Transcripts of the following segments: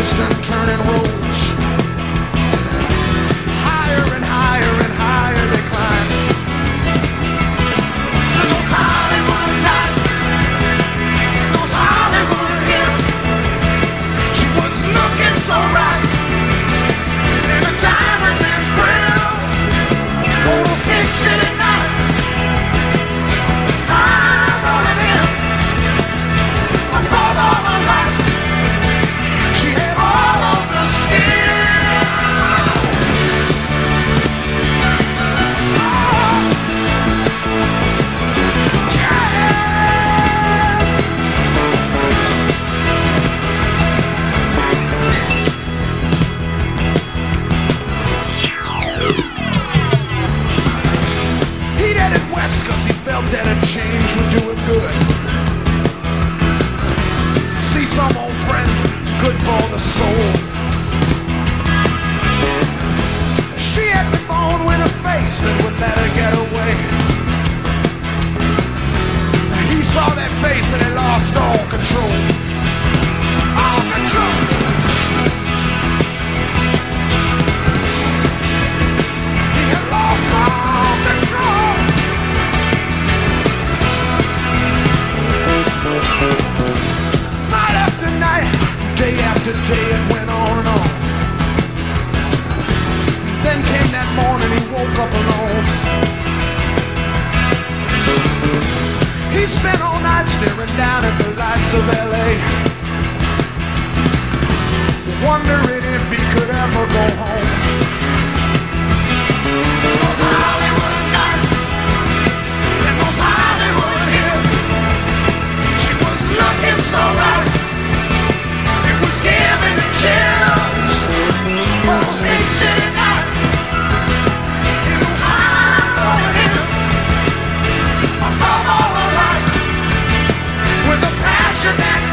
twist and turn and roll. and they lost all control. All control. He had lost all control. Night after night, day after day, night staring down at the lights of LA. Wondering if he could ever go home. Those Hollywood nights and those Hollywood. She was looking so right. It was giving a chill. your back.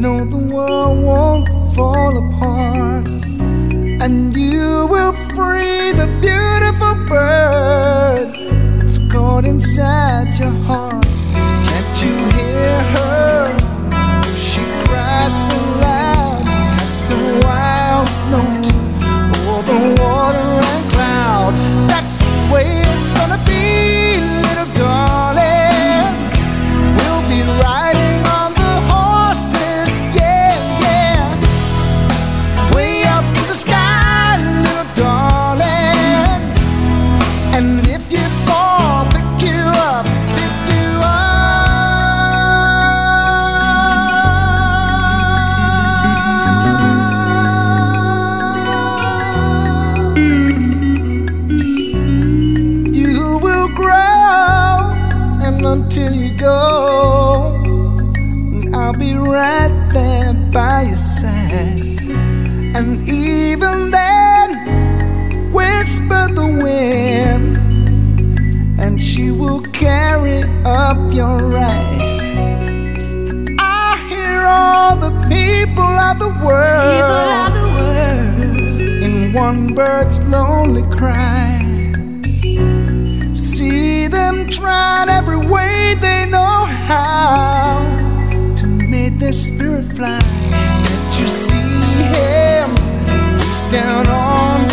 know the world won't fall apart, and you will free the beautiful bird that's caught inside. hope you're right. I hear all the people of the world, of the world. in one bird's lonely cry. See them trying every way they know how to make their spirit fly. Can't you see him, he's down on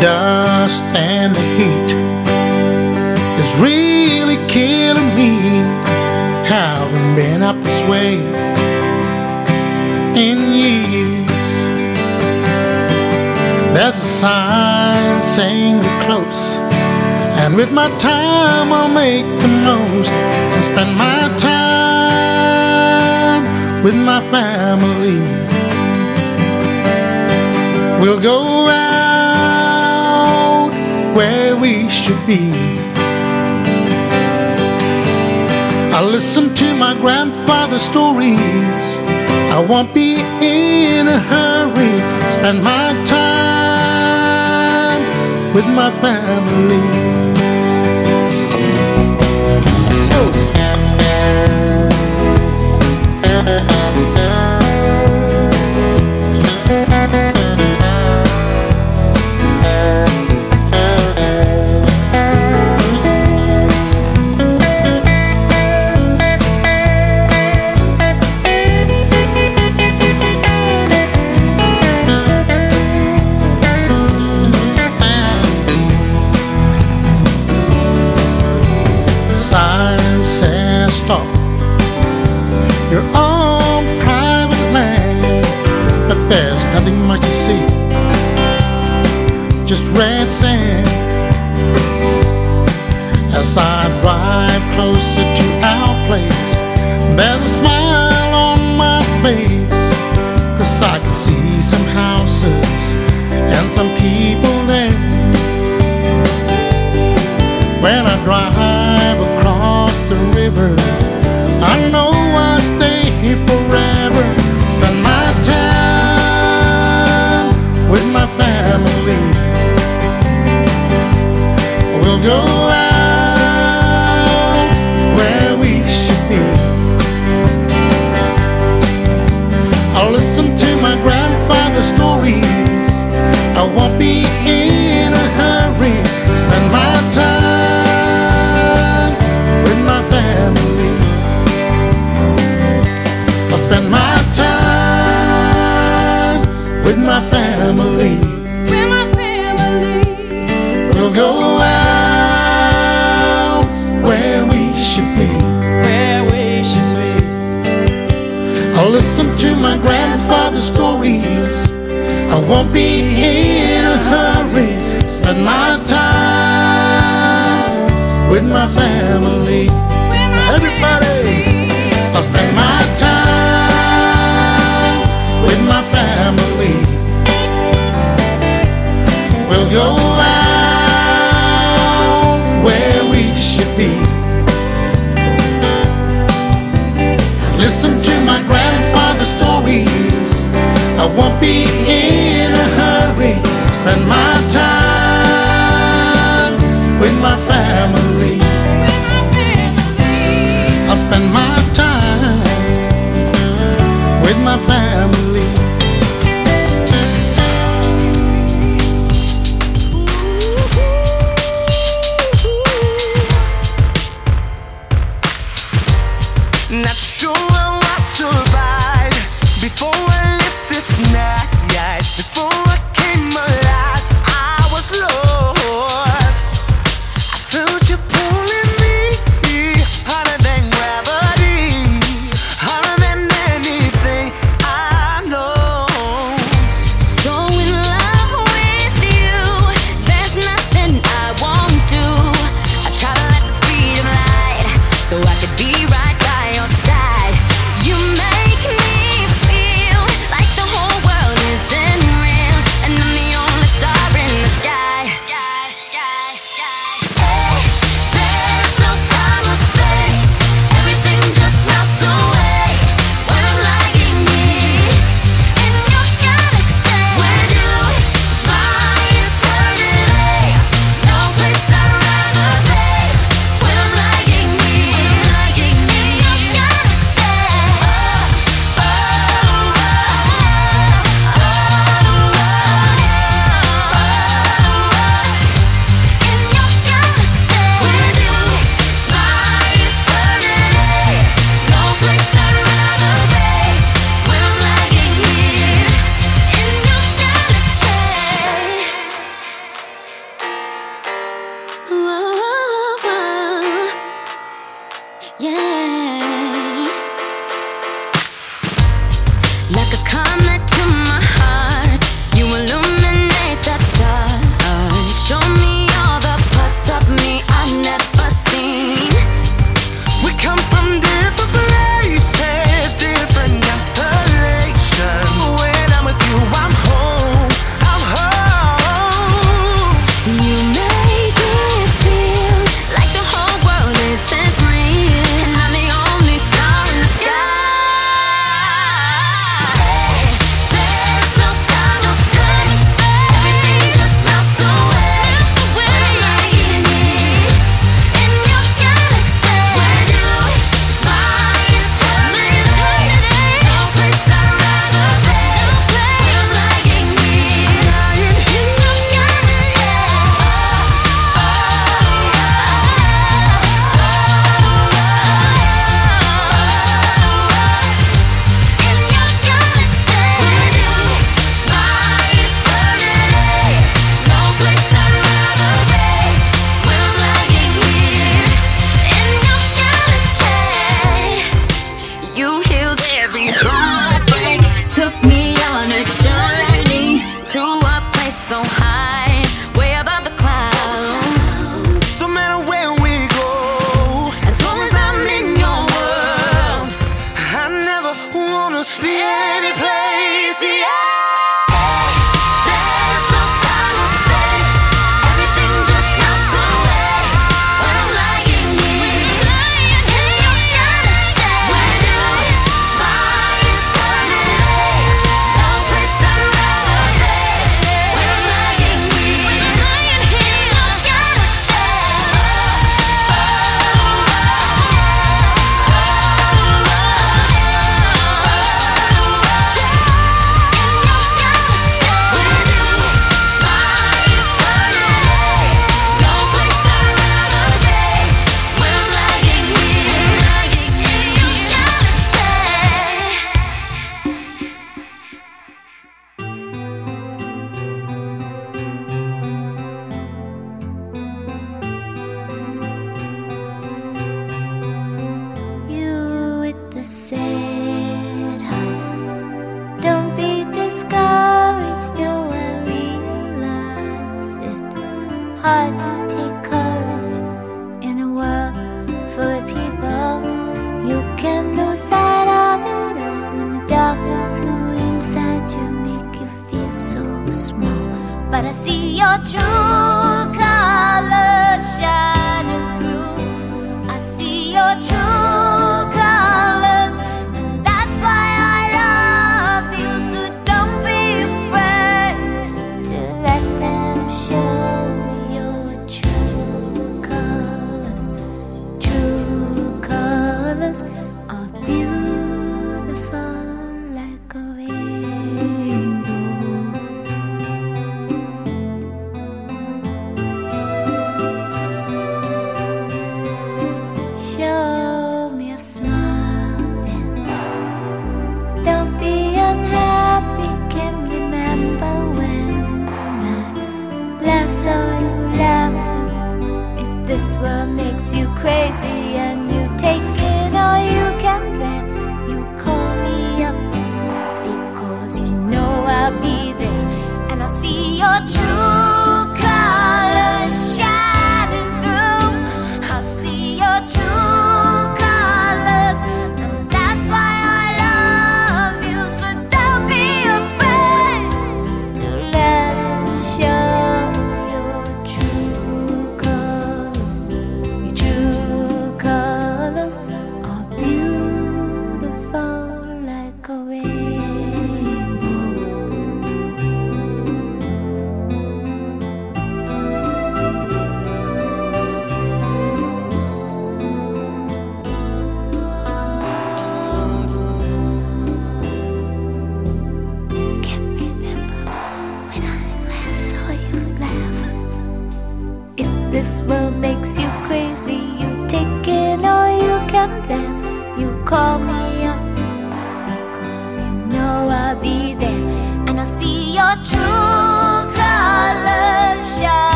Dust and the heat is really killing me. Haven't been up this way in years. There's a sign saying we're close. And with my time, I'll make the most and spend my time with my family. We'll go out where we should be. I listen to my grandfather's stories. I won't be in a hurry. Spend my time with my family. Sign spend my time with my family. With my family. We'll go out where we should be. where we should be. I'll listen to my grandfather's stories. I won't be in a hurry. Spend my time with my family. Spend my time with my family. I'll spend my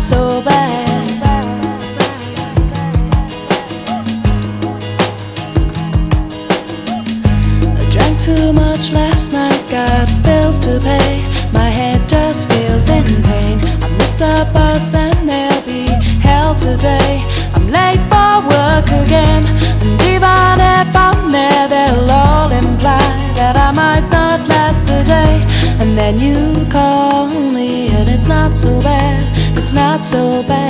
so bad. I drank too much last night, got bills to pay. My head just feels in pain. I missed the bus and there'll be hell today. I'm late for work again, and even if I'm there, they'll all imply that I might not last the day. And then you call me, and it's not so bad not so bad.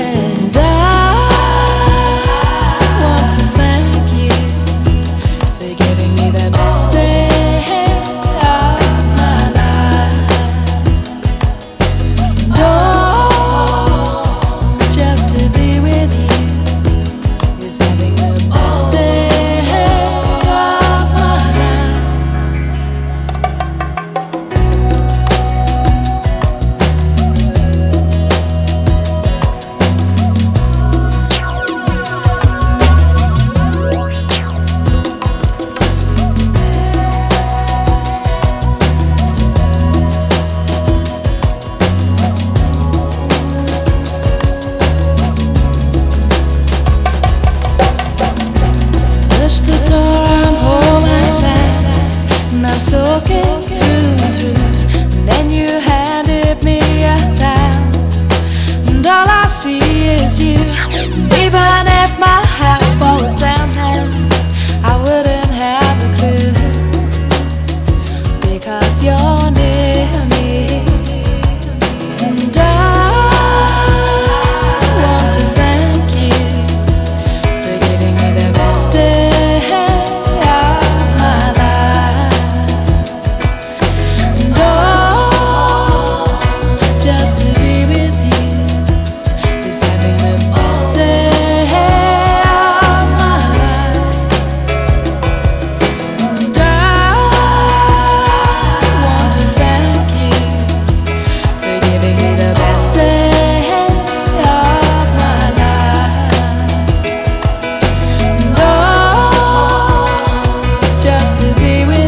to be with